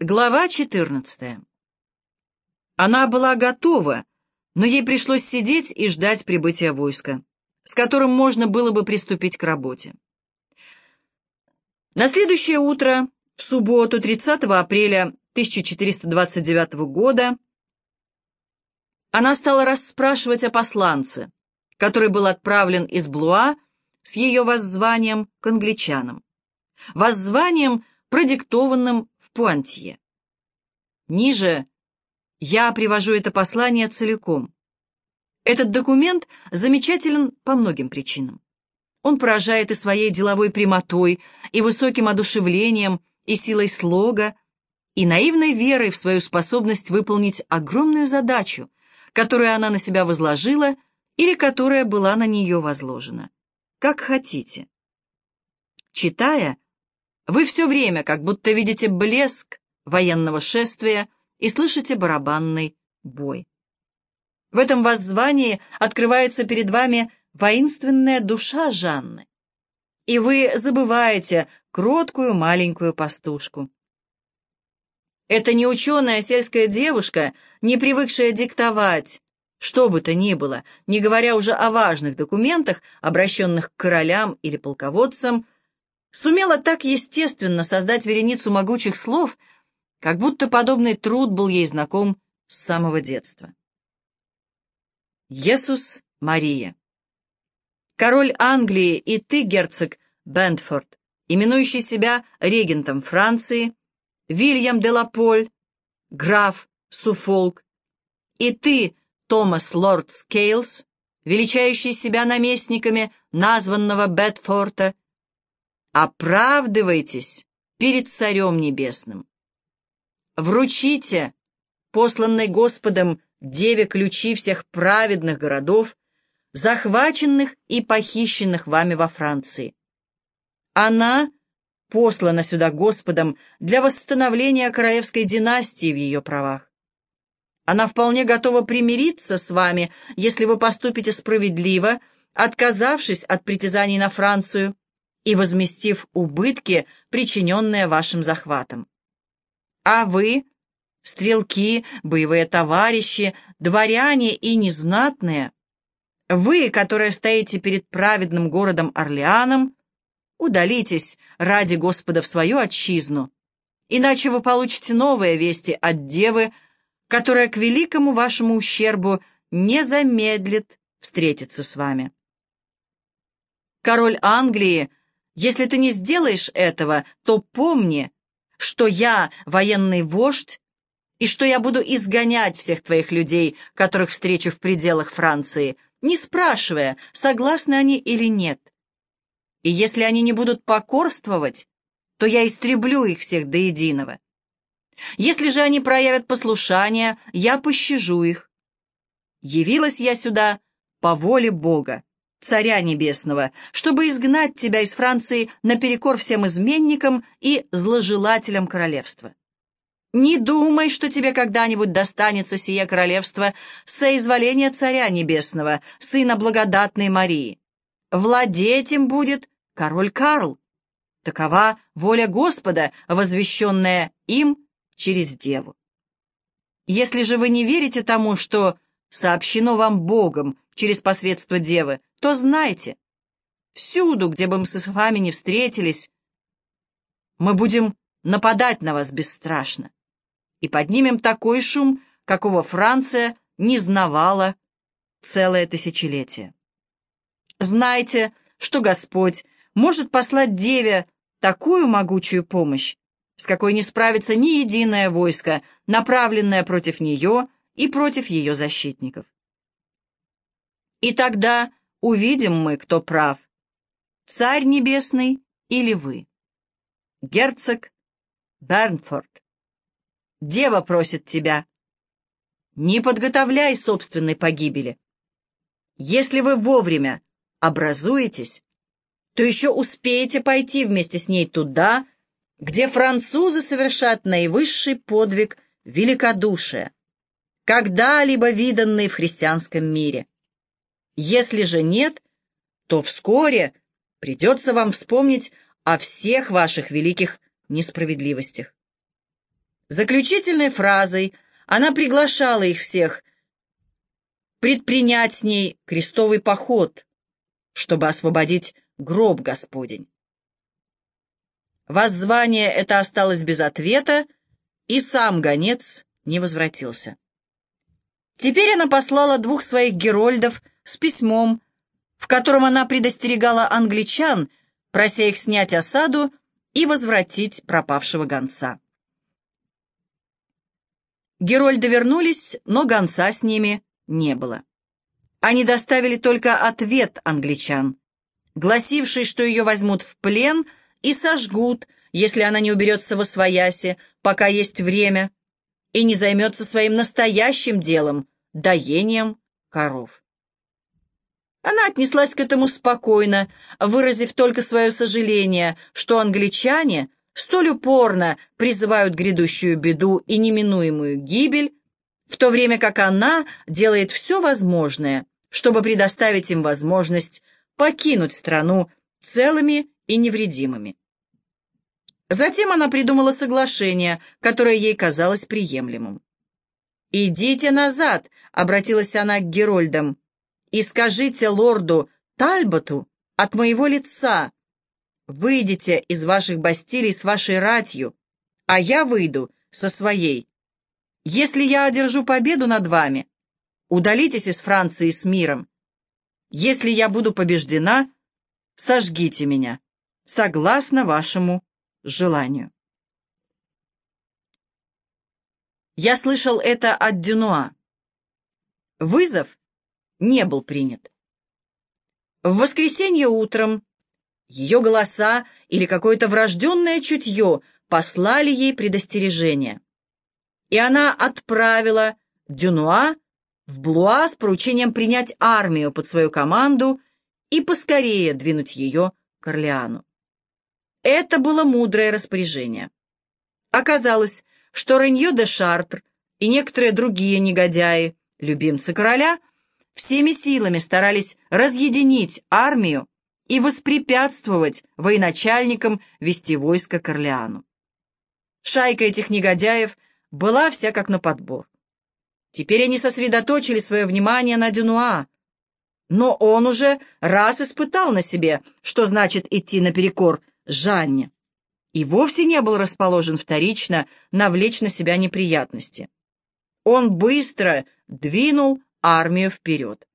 Глава 14. Она была готова, но ей пришлось сидеть и ждать прибытия войска, с которым можно было бы приступить к работе. На следующее утро, в субботу, 30 апреля 1429 года, она стала расспрашивать о посланце, который был отправлен из Блуа с ее воззванием к англичанам. Воззванием, продиктованным в Пуантье. Ниже я привожу это послание целиком. Этот документ замечателен по многим причинам. Он поражает и своей деловой прямотой, и высоким одушевлением, и силой слога, и наивной верой в свою способность выполнить огромную задачу, которую она на себя возложила или которая была на нее возложена. Как хотите. Читая, вы все время как будто видите блеск военного шествия и слышите барабанный бой. В этом воззвании открывается перед вами воинственная душа Жанны, и вы забываете кроткую маленькую пастушку. Это не ученая сельская девушка, не привыкшая диктовать, что бы то ни было, не говоря уже о важных документах, обращенных к королям или полководцам, сумела так естественно создать вереницу могучих слов, как будто подобный труд был ей знаком с самого детства. Иисус Мария. Король Англии и ты, герцог Бентфорд, именующий себя регентом Франции, Вильям де Лаполь, граф Суфолк, и ты, Томас Лорд Скейлс, величающий себя наместниками названного Бедфорда, Оправдывайтесь перед Царем Небесным. Вручите, посланной Господом, Деве ключи всех праведных городов, захваченных и похищенных вами во Франции. Она послана сюда Господом для восстановления королевской династии в ее правах. Она вполне готова примириться с вами, если вы поступите справедливо, отказавшись от притязаний на Францию, и возместив убытки, причиненные вашим захватом. А вы, стрелки, боевые товарищи, дворяне и незнатные, вы, которые стоите перед праведным городом Орлеаном, удалитесь ради Господа в свою отчизну, иначе вы получите новые вести от девы, которая к великому вашему ущербу не замедлит встретиться с вами. Король Англии если ты не сделаешь этого, то помни, что я военный вождь, и что я буду изгонять всех твоих людей, которых встречу в пределах Франции, не спрашивая, согласны они или нет. И если они не будут покорствовать, то я истреблю их всех до единого. Если же они проявят послушание, я пощажу их. Явилась я сюда по воле Бога, Царя Небесного, чтобы изгнать тебя из Франции наперекор всем изменникам и зложелателям королевства. Не думай, что тебе когда-нибудь достанется сие королевство соизволения Царя Небесного, сына благодатной Марии. Владеть им будет король Карл. Такова воля Господа, возвещенная им через Деву. Если же вы не верите тому, что сообщено вам Богом через посредство Девы, то знайте, всюду, где бы мы с вами не встретились, мы будем нападать на вас бесстрашно и поднимем такой шум, какого Франция не знавала целое тысячелетие. Знайте, что Господь может послать Деве такую могучую помощь, с какой не справится ни единое войско, направленное против нее и против ее защитников. И тогда Увидим мы, кто прав. Царь небесный или вы? Герцог Бернфорд. Дева просит тебя. Не подготовляй собственной погибели. Если вы вовремя образуетесь, то еще успеете пойти вместе с ней туда, где французы совершат наивысший подвиг великодушия, когда-либо виданный в христианском мире. Если же нет, то вскоре придется вам вспомнить о всех ваших великих несправедливостях. Заключительной фразой она приглашала их всех предпринять с ней крестовый поход, чтобы освободить гроб Господень. Воззвание это осталось без ответа, и сам гонец не возвратился. Теперь она послала двух своих герольдов с письмом, в котором она предостерегала англичан, прося их снять осаду и возвратить пропавшего гонца. Герольды вернулись, но гонца с ними не было. Они доставили только ответ англичан, гласивший, что ее возьмут в плен и сожгут, если она не уберется во свояси, пока есть время, и не займется своим настоящим делом — доением коров. Она отнеслась к этому спокойно, выразив только свое сожаление, что англичане столь упорно призывают грядущую беду и неминуемую гибель, в то время как она делает все возможное, чтобы предоставить им возможность покинуть страну целыми и невредимыми. Затем она придумала соглашение, которое ей казалось приемлемым. «Идите назад», — обратилась она к Герольдам, «и скажите лорду Тальботу от моего лица, выйдите из ваших бастилий с вашей ратью, а я выйду со своей. Если я одержу победу над вами, удалитесь из Франции с миром. Если я буду побеждена, сожгите меня, согласно вашему желанию. Я слышал это от Дюнуа. Вызов не был принят. В воскресенье утром ее голоса или какое-то врожденное чутье послали ей предостережение и она отправила Дюнуа в Блуа с поручением принять армию под свою команду и поскорее двинуть ее к Орлеану. Это было мудрое распоряжение. Оказалось, что Ренье де Шартр и некоторые другие негодяи, любимцы короля, всеми силами старались разъединить армию и воспрепятствовать военачальникам вести войско к Орлеану. Шайка этих негодяев – была вся как на подбор. Теперь они сосредоточили свое внимание на Дюнуа, но он уже раз испытал на себе, что значит идти наперекор Жанне, и вовсе не был расположен вторично навлечь на себя неприятности. Он быстро двинул армию вперед.